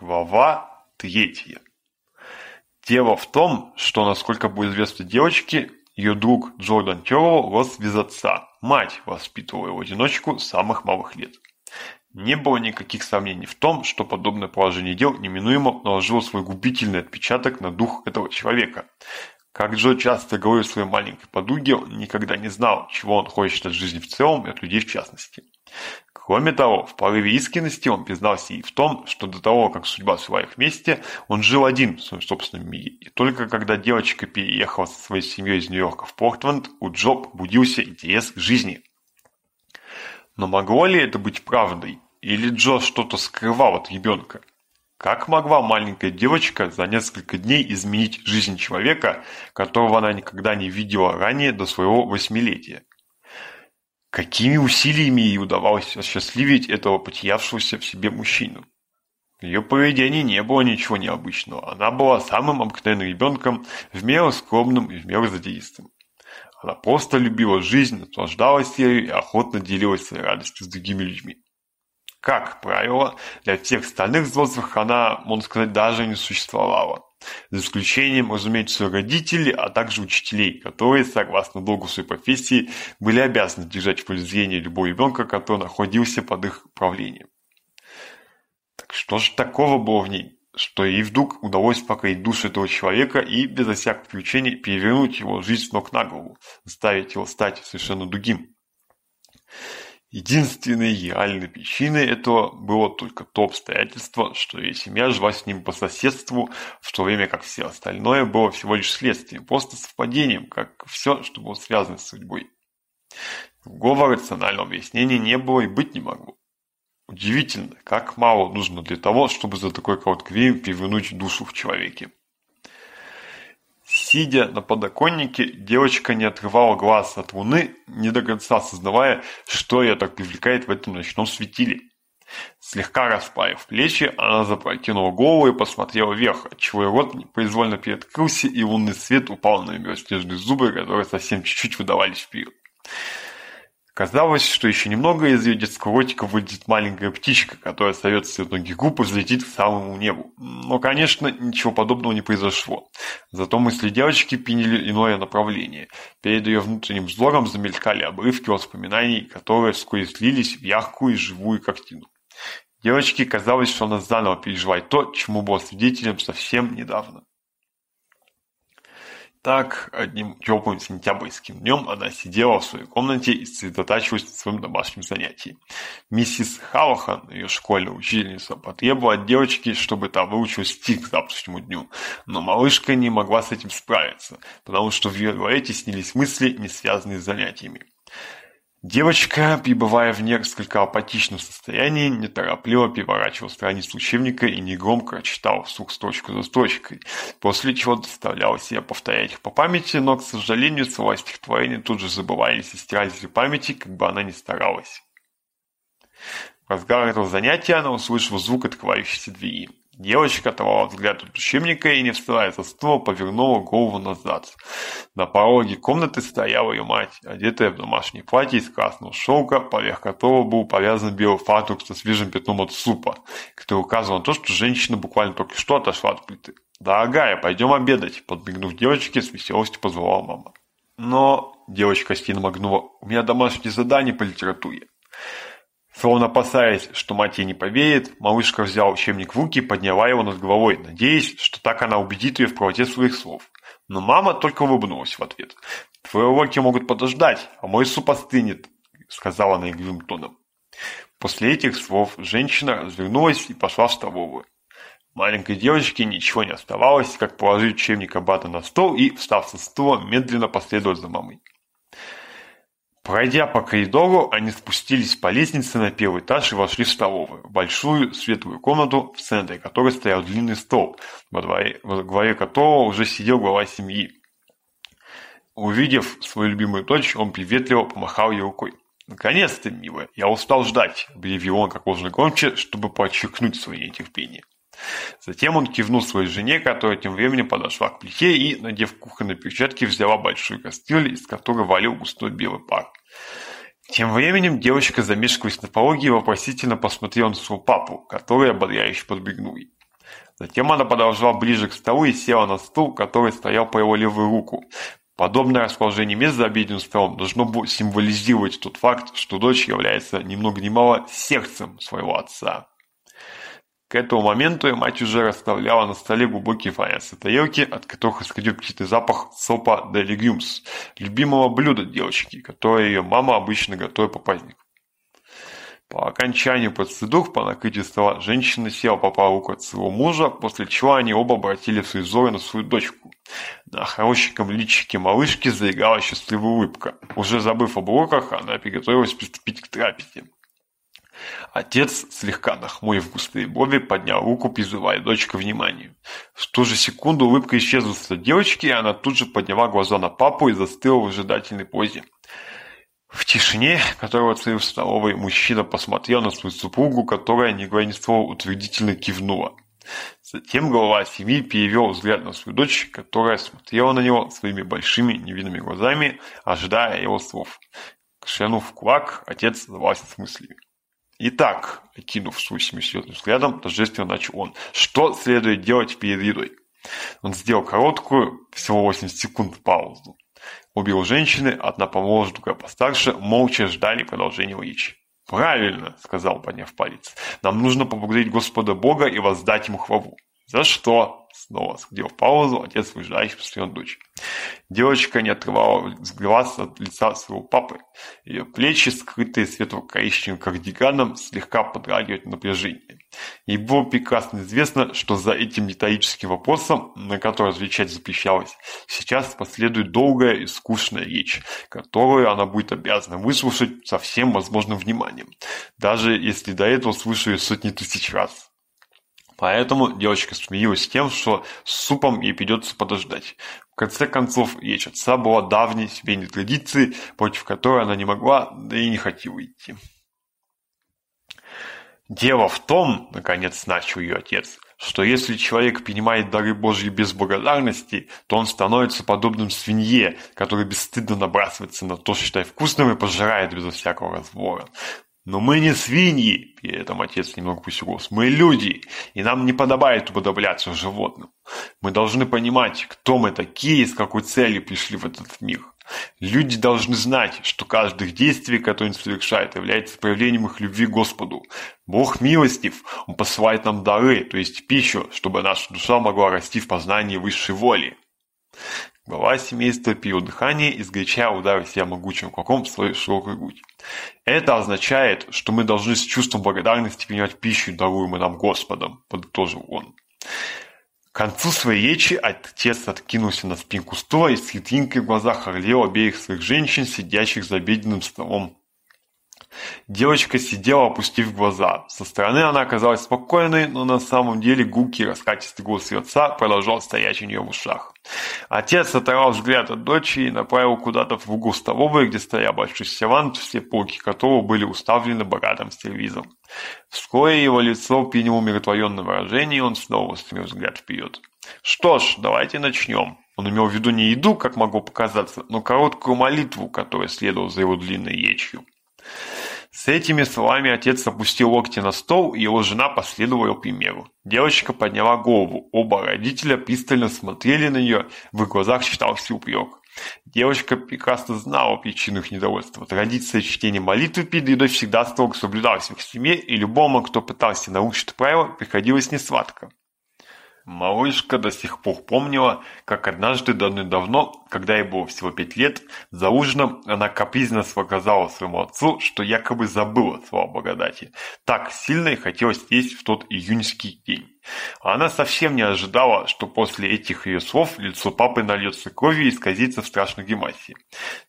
Глава третья. Дело в том, что, насколько было известно девочке, ее друг Джордан Терроу рос без отца. Мать воспитывала его одиночку с самых малых лет. Не было никаких сомнений в том, что подобное положение дел неминуемо наложило свой губительный отпечаток на дух этого человека. Как Джо часто говорил своей маленькой подруге, он никогда не знал, чего он хочет от жизни в целом и от людей в частности. Кроме того, в порыве искренности он признался и в том, что до того, как судьба свела их вместе, он жил один в своем собственном мире. И только когда девочка переехала со своей семьей из Нью-Йорка в Портленд, у Джо побудился интерес к жизни. Но могло ли это быть правдой? Или Джо что-то скрывал от ребенка? Как могла маленькая девочка за несколько дней изменить жизнь человека, которого она никогда не видела ранее до своего восьмилетия? Какими усилиями ей удавалось осчастливить этого потерявшегося в себе мужчину? В ее поведении не было ничего необычного. Она была самым обыкновенным ребенком, в меру скромным и в меру задеистым. Она просто любила жизнь, наслаждалась ею и охотно делилась своей радостью с другими людьми. Как правило, для всех остальных взрослых она, можно сказать, даже не существовала. За исключением, разумеется, родителей, а также учителей, которые, согласно долгу своей профессии, были обязаны держать в поле зрения любого ребенка, который находился под их правлением. Так что же такого было в ней, что ей вдруг удалось покорить душу этого человека и, безо всяких включений, перевернуть его жизнь с ног на голову, заставить его стать совершенно другим? Единственной реальной причиной этого было только то обстоятельство, что ее семья жила с ним по соседству, в то время как все остальное было всего лишь следствием, просто совпадением, как все, что было связано с судьбой. Другого рационального объяснения не было и быть не могло. Удивительно, как мало нужно для того, чтобы за такой короткий время перевернуть душу в человеке. Сидя на подоконнике, девочка не отрывала глаз от луны, не до конца осознавая, что ее так привлекает в этом ночном светиле. Слегка расправив плечи, она запрокинула голову и посмотрела вверх, отчего ее рот непроизвольно приоткрылся, и лунный свет упал на ее снежные зубы, которые совсем чуть-чуть выдавались вперед. Казалось, что еще немного из ее детского отика выйдет маленькая птичка, которая остается в ноги губ и взлетит к самому небу. Но, конечно, ничего подобного не произошло. Зато мысли девочки приняли иное направление. Перед ее внутренним взором замелькали обрывки воспоминаний, которые вскоре слились в яркую и живую картину. Девочке казалось, что она заново переживает то, чему была свидетелем совсем недавно. Так, одним теплым сентябрьским днем она сидела в своей комнате и сосредотачивалась на своем домашнем занятии. Миссис Халлахан, ее школьная учительница, потребовала от девочки, чтобы та выучила стих к завтрашнему дню, но малышка не могла с этим справиться, потому что в ее голове снились мысли, не связанные с занятиями. Девочка, пребывая в несколько апатичном состоянии, неторопливо переворачивала страницу учебника и негромко читала вслух строчку за строчкой, после чего доставляла себя повторять их по памяти, но, к сожалению, слова стихотворения тут же забывались и стирались из памяти, как бы она ни старалась. В разгар этого занятия она услышала звук открывающейся двери. Девочка оторвала взгляд от учебника и, не вставая со стула, повернула голову назад. На пороге комнаты стояла ее мать, одетая в домашнее платье из красного шелка, поверх которого был повязан белый фартук со свежим пятном от супа, который указывал на то, что женщина буквально только что отошла от плиты. «Дорогая, пойдем обедать!» – подмигнув девочке, с веселостью позвала мама. Но девочка сильно моргнула. «У меня домашнее задание по литературе». Словно опасаясь, что мать ей не поверит, малышка взял учебник в руки и подняла его над головой, надеясь, что так она убедит ее в правоте своих слов. Но мама только улыбнулась в ответ. «Твои уроки могут подождать, а мой суп остынет», — сказала она игривым тоном. После этих слов женщина развернулась и пошла в столовую. Маленькой девочке ничего не оставалось, как положить учебник обратно на стол и, встав со стула, медленно последовать за мамой. Пройдя по коридору, они спустились по лестнице на первый этаж и вошли в столовую, большую светлую комнату, в центре которой стоял длинный стол, во, дворе, во дворе которого уже сидел глава семьи. Увидев свою любимую дочь, он приветливо помахал ей рукой. «Наконец-то, милая, я устал ждать», — объявил он как можно громче, чтобы подчеркнуть свое нетерпение. Затем он кивнул своей жене, которая тем временем подошла к плите и, надев кухонные перчатки, взяла большую кастрюль, из которой валил густой белый пар. Тем временем девочка, замешкалась на пороге, вопросительно посмотрела на своего папу, который ободряюще подбегнул ей. Затем она подошла ближе к столу и села на стул, который стоял по его левую руку. Подобное расположение мест за обеденным столом должно было символизировать тот факт, что дочь является немного много ни мало сердцем своего отца. К этому моменту мать уже расставляла на столе глубокие фаянсовые тарелки, от которых исходил какой-то запах сопа де легюмс, любимого блюда девочки, которое ее мама обычно готовит по празднику. По окончанию процедур по накрытию стола женщина села по правую руку от своего мужа, после чего они оба обратили свои взоры на свою дочку. На хорошеньком личике малышки заиграла счастливая улыбка. Уже забыв об уроках, она приготовилась приступить к трапезе. Отец, слегка нахмурив густые брови, поднял руку, призывая дочку к вниманию. В ту же секунду улыбка исчезла с девочки, и она тут же подняла глаза на папу и застыла в ожидательной позе. В тишине, которую оценил в столовой, мужчина посмотрел на свою супругу, которая, не говоря ни слова, утвердительно кивнула. Затем глава семьи перевел взгляд на свою дочь, которая смотрела на него своими большими невинными глазами, ожидая его слов. Кашлянув кулак, отец сдавался с мыслями. Итак, окинув свой семисветным взглядом торжественно начал он. Что следует делать перед едой? Он сделал короткую, всего 80 секунд, паузу. Убил женщины, одна помоложе, другая постарше, молча ждали продолжения речи. «Правильно!» — сказал, подняв палец. «Нам нужно поблагодарить Господа Бога и воздать Ему хвалу. «За что?» — снова сходил паузу, отец выжидающе посмотрел дочь. Девочка не отрывала взгляд от лица своего папы. Ее плечи, скрытые светло-коричневым кардиганом, слегка подрагивают напряжение. Ей было прекрасно известно, что за этим методическим вопросом, на который отвечать запрещалось, сейчас последует долгая и скучная речь, которую она будет обязана выслушать со всем возможным вниманием, даже если до этого слышали сотни тысяч раз. Поэтому девочка смеялась тем, что с супом ей придется подождать. В конце концов, речь отца была давней семейной традицией, против которой она не могла, да и не хотела идти. «Дело в том, — наконец начал ее отец, — что если человек принимает дары Божьи без благодарности, то он становится подобным свинье, который бесстыдно набрасывается на то, что считает вкусным, и пожирает безо всякого разбора. Но мы не свиньи, и это отец немного посекос, мы люди, и нам не подобает уподобляться животным. Мы должны понимать, кто мы такие и с какой целью пришли в этот мир. Люди должны знать, что каждое действие, которое они совершают, является проявлением их любви к Господу. Бог милостив, Он посылает нам дары, то есть пищу, чтобы наша душа могла расти в познании высшей воли. Глава семейства период дыхания изгоряча ударил себя могучим кулаком в свою широкую грудь. Это означает, что мы должны с чувством благодарности принимать пищу, даруемую нам Господом, подытожил он. К концу своей речи отец откинулся на спинку стула и с хитринкой в глазах орлел обеих своих женщин, сидящих за обеденным столом. Девочка сидела, опустив глаза. Со стороны она оказалась спокойной, но на самом деле гулкий раскатистый голос ее отца продолжал стоять у нее в ушах. Отец оторвал взгляд от дочери и направил куда-то в угол столовой, где стоял большой сервант, все полки которого были уставлены богатым сервизом. Вскоре его лицо приняло умиротворенное выражение, и он снова устремил взгляд вперед. «Что ж, давайте начнем», он имел в виду не еду, как могло показаться, но короткую молитву, которая следовала за его длинной речью. С этими словами отец опустил локти на стол, и его жена последовала примеру. Девочка подняла голову, оба родителя пристально смотрели на нее, в их глазах читался упрек. Девочка прекрасно знала причину их недовольства. Традиция чтения молитвы перед едой всегда строго соблюдалась в их семье, и любому, кто пытался нарушить правила, приходилось несладко. Малышка до сих пор помнила, как однажды давно-давно, когда ей было всего пять лет, за ужином она капризно показала своему отцу, что якобы забыла слова благодати. Так сильно и хотелось есть в тот июньский день. Она совсем не ожидала, что после этих ее слов лицо папы нальется кровью и исказится в страшной гримасе.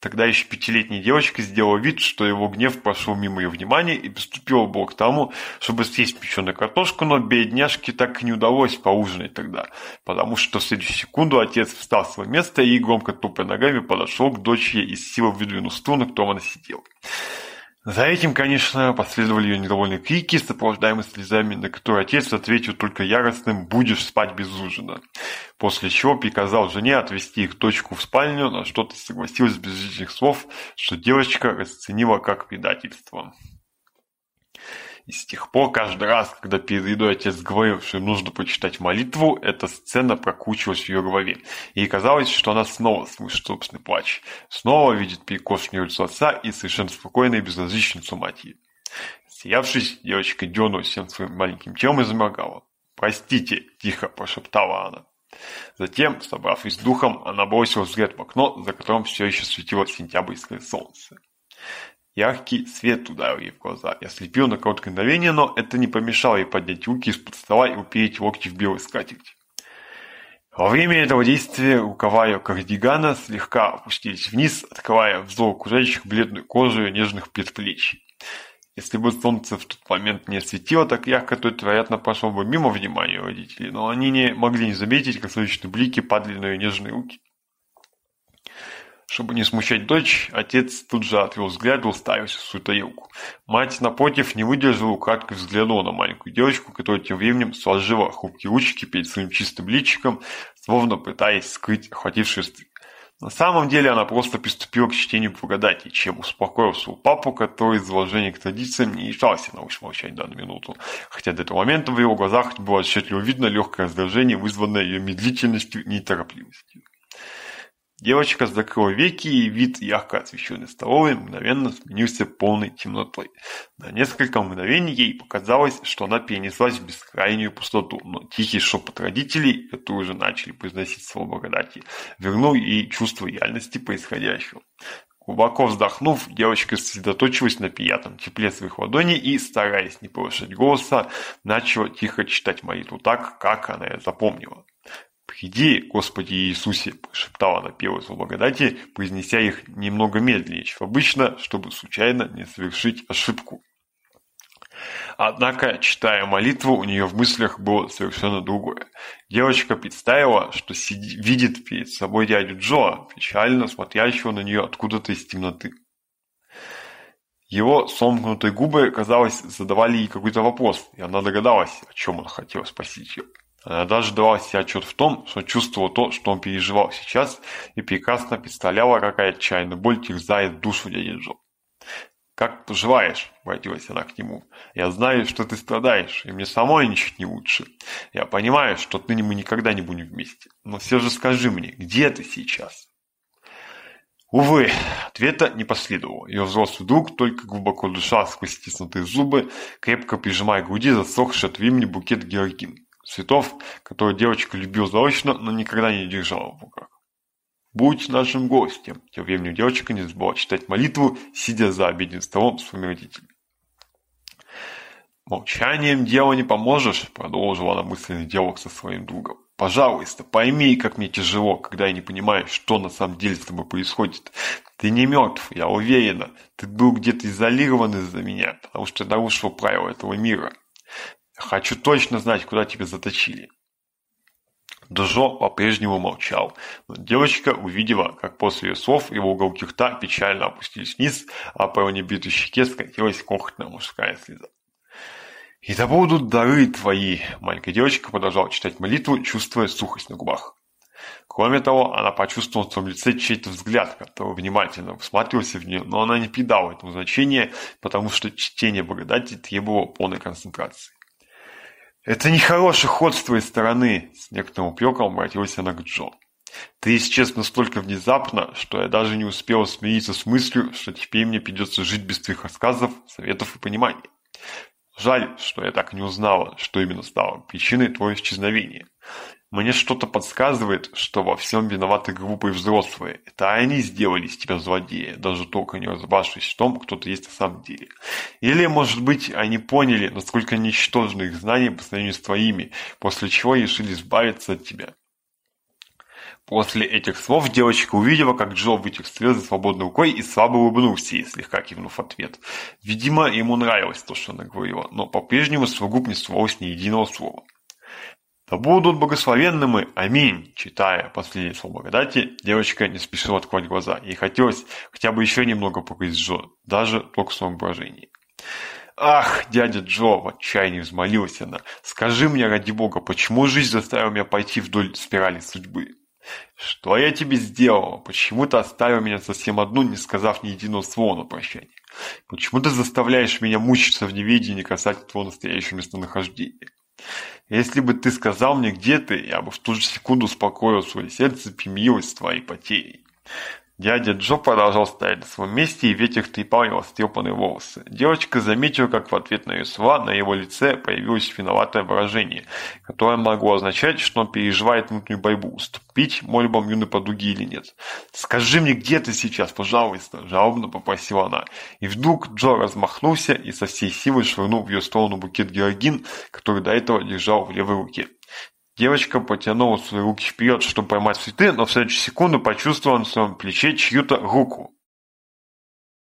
Тогда еще пятилетняя девочка сделала вид, что его гнев прошел мимо ее внимания и приступила было к тому, чтобы съесть печеную картошку, но бедняжке так и не удалось поужинать тогда, потому что в следующую секунду отец встал с своего места и, громко тупой ногами, подошел к дочери и с силой выдвинул стул, на котором она сидела. За этим, конечно, последовали ее недовольные крики, сопровождаемые слезами, на которые отец ответил только яростным «будешь спать без ужина», после чего приказал жене отвезти их дочку в спальню, на что-то согласилась без лишних слов, что девочка расценила как предательство. И с тех пор каждый раз, когда перед отец говорил, что нужно прочитать молитву, эта сцена прокручивалась в ее голове. Ей казалось, что она снова слышит собственный плач, снова видит перекошенное лицо отца и совершенно спокойное и безразличницу матери. Сиявшись, девочка дернулась всем своим маленьким телом и заморгала. «Простите!» – тихо прошептала она. Затем, собравшись с духом, она бросила взгляд в окно, за которым все еще светило сентябрьское солнце. Яркий свет ударил ей в глаза. Я слепил на короткое мгновение, но это не помешало ей поднять руки из-под стола и упереть локти в белый скатерть. Во время этого действия рукава ее кардигана слегка опустились вниз, открывая взор окружающих бледную кожу и нежных предплечий. Если бы солнце в тот момент не светило так ярко, то это, вероятно, пошло бы мимо внимания родителей, но они не могли не заметить, как солнечные блики падали на ее нежные руки. Чтобы не смущать дочь, отец тут же отвел взгляд и уставился в сутаилку. Мать, напротив, не выдержала, украдкой взглянула на маленькую девочку, которая тем временем сложила хрупкие ручки перед своим чистым личиком, словно пытаясь скрыть охватившую стыд. На самом деле она просто приступила к чтению благодати, чем успокоил своего папу, который из уважения к традициям не решался на уши молчать данную минуту. Хотя до этого момента в его глазах было отчетливо видно легкое раздражение, вызванное ее медлительностью и неторопливостью. Девочка с такого веки и вид ярко освещенной столовой мгновенно сменился полной темнотой. На несколько мгновений ей показалось, что она перенеслась в бескрайнюю пустоту, но тихий шепот родителей, которые уже начали произносить слово благодати, вернул ей чувство реальности происходящего. Глубоко вздохнув, девочка сосредоточилась на приятном тепле своих ладоней и, стараясь не повышать голоса, начала тихо читать молитву так, как она ее запомнила. «Иди, Господи Иисусе!» – шептал она певицу благодати, произнеся их немного медленнее, чем обычно, чтобы случайно не совершить ошибку. Однако, читая молитву, у нее в мыслях было совершенно другое. Девочка представила, что сиди, видит перед собой дядю Джо, печально смотрящего на нее откуда-то из темноты. Его сомкнутые губы, казалось, задавали ей какой-то вопрос, и она догадалась, о чем он хотел спросить ее. Даже давал себя отчет в том, что чувствовал то, что он переживал сейчас, и прекрасно представляла, какая отчаянная боль терзает душу дяденжо. «Как поживаешь?» — обратилась она к нему. «Я знаю, что ты страдаешь, и мне самой ничуть не лучше. Я понимаю, что отныне мы никогда не будем вместе. Но все же скажи мне, где ты сейчас?» Увы, ответа не последовало. Ее взрослый друг только глубоко дыша сквозь стиснутые зубы, крепко прижимая к груди засохший от времени букет георгин цветов, которые девочка любил заочно, но никогда не держала в руках. «Будь нашим гостем!» Тем временем девочка не забыла читать молитву, сидя за обеденным столом с своими родителями. «Молчанием дело не поможешь», — продолжила она мысленный диалог со своим другом. «Пожалуйста, пойми, как мне тяжело, когда я не понимаю, что на самом деле с тобой происходит. Ты не мертв, я уверена. Ты был где-то изолирован из-за меня, потому что нарушил правила этого мира. Хочу точно знать, куда тебя заточили. Дужо по-прежнему молчал, но девочка увидела, как после ее слов его уголки рта печально опустились вниз, а по его небитой щеке скатилась кохотная мужская слеза. «И да будут дары твои!» – маленькая девочка продолжала читать молитву, чувствуя сухость на губах. Кроме того, она почувствовала в своем лице чей-то взгляд, который внимательно всматривался в нее, но она не придала этому значения, потому что чтение благодати требовало полной концентрации. Это нехороший ход с твоей стороны, с некоторым упреком обратилась она к Джо. Ты исчез настолько внезапно, что я даже не успела смириться с мыслью, что теперь мне придется жить без твоих рассказов, советов и понимания. Жаль, что я так не узнала, что именно стало причиной твоего исчезновения. Мне что-то подсказывает, что во всем виноваты глупые взрослые. Это они сделали из тебя злодея, даже только не разобравшись в том, кто ты есть на самом деле. Или, может быть, они поняли, насколько ничтожны их знания по сравнению с твоими, после чего решили избавиться от тебя. После этих слов девочка увидела, как Джо вытек слезы свободной рукой и слабо улыбнулся ей, слегка кивнув ответ. Видимо, ему нравилось то, что она говорила, но по-прежнему с его не ствовалось ни единого слова. Да будут благословенны мы, аминь, читая последние слова благодати, девочка не спешила открывать глаза. Ей хотелось хотя бы еще немного погрызть Джо, даже только в своем выражении. «Ах, дядя Джо!» – в отчаянии взмолилась она. «Скажи мне, ради бога, почему жизнь заставила меня пойти вдоль спирали судьбы? Что я тебе сделала? Почему ты оставил меня совсем одну, не сказав ни единого слова на прощание? Почему ты заставляешь меня мучиться в неведении касательно твоего настоящего местонахождения?» Если бы ты сказал мне, где ты, я бы в ту же секунду успокоил свое сердце и твоей потери. Дядя Джо продолжал стоять на своем месте, и ветер трепал его растрепанные волосы. Девочка заметила, как в ответ на ее слова на его лице появилось виноватое выражение, которое могло означать, что он переживает внутреннюю борьбу, уступить мольбам юной подруги или нет. «Скажи мне, где ты сейчас, пожалуйста?» – жалобно попросила она. И вдруг Джо размахнулся и со всей силы швырнул в ее сторону букет георгин, который до этого держал в левой руке. Девочка потянула свои руки вперед, чтобы поймать цветы, но в следующую секунду почувствовала на своем плече чью-то руку.